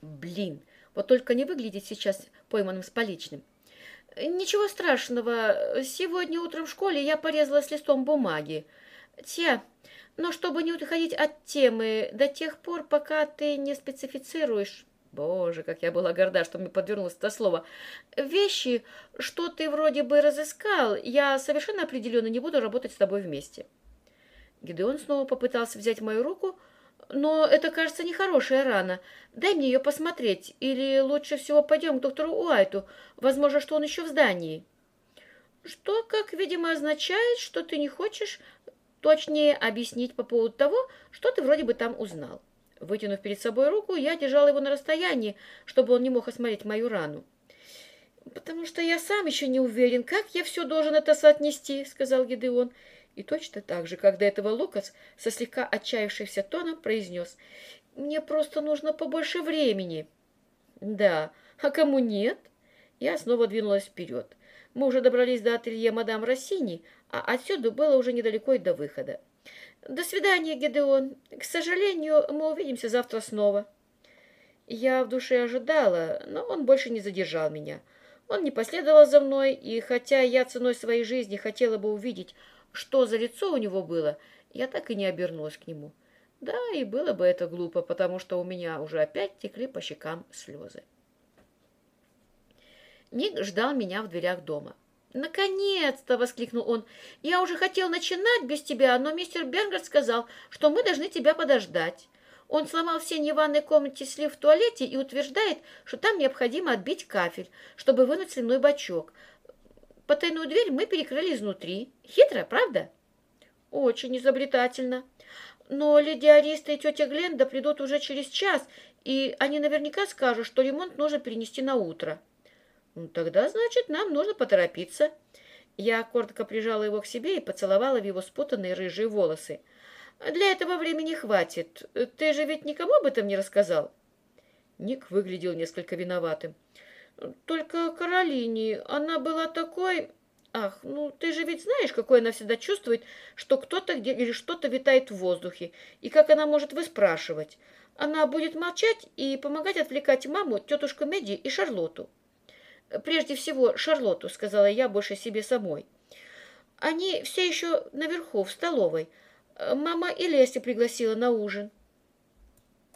Блин, вот только не выглядит сейчас пойманным с поличным. Ничего страшного. Сегодня утром в школе я порезалась листом бумаги. Те, но чтобы не уходить от темы до тех пор, пока ты не специфицируешь... Боже, как я была горда, что мне подвернулось это слово. Вещи, что ты вроде бы разыскал, я совершенно определенно не буду работать с тобой вместе. Гидеон снова попытался взять мою руку, но это, кажется, нехорошая рана. Дай мне ее посмотреть, или лучше всего пойдем к доктору Уайту. Возможно, что он еще в здании. Что, как, видимо, означает, что ты не хочешь точнее объяснить по поводу того, что ты вроде бы там узнал. Вытянув перед собой руку, я держала его на расстоянии, чтобы он не мог осмотреть мою рану. «Потому что я сам еще не уверен, как я все должен это соотнести», — сказал Гидеон. И точно так же, до этого Лукас со слегка отчаявшимся тоном произнес, «Мне просто нужно побольше времени». «Да, а кому нет?» Я снова двинулась вперед. Мы уже добрались до ателье мадам Россини, а отсюда было уже недалеко и до выхода. «До свидания, Гедеон. К сожалению, мы увидимся завтра снова». Я в душе ожидала, но он больше не задержал меня. Он не последовал за мной, и хотя я ценой своей жизни хотела бы увидеть, что за лицо у него было, я так и не обернулась к нему. Да, и было бы это глупо, потому что у меня уже опять текли по щекам слезы. Ник ждал меня в дверях дома. «Наконец-то!» — воскликнул он. «Я уже хотел начинать без тебя, но мистер Бергер сказал, что мы должны тебя подождать. Он сломал все синей ванной комнате слив в туалете и утверждает, что там необходимо отбить кафель, чтобы вынуть сливной бачок. Потайную дверь мы перекрыли изнутри. Хитро, правда?» «Очень изобретательно. Но леди Ариста и тетя Гленда придут уже через час, и они наверняка скажут, что ремонт нужно перенести на утро». Ну, тогда, значит, нам нужно поторопиться. Я коротко прижала его к себе и поцеловала в его спутанные рыжие волосы. Для этого времени хватит. Ты же ведь никому об этом не рассказал? Ник выглядел несколько виноватым. Только Каролине. Она была такой... Ах, ну ты же ведь знаешь, какой она всегда чувствует, что кто-то где или что-то витает в воздухе, и как она может выспрашивать. Она будет молчать и помогать отвлекать маму, тетушку Меди и Шарлотту. Прежде всего, Шарлотту, сказала я больше себе самой. Они все еще наверху, в столовой. Мама и Леся пригласила на ужин.